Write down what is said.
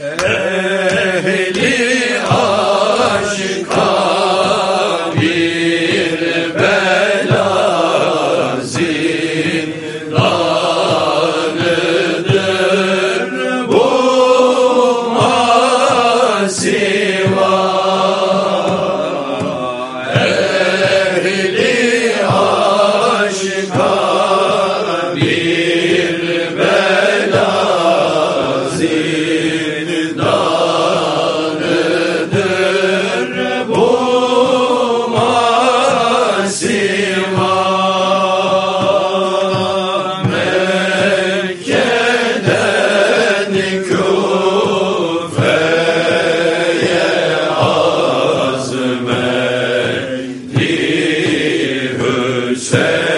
Ehli aşka bir bela zindanıdır bu masih say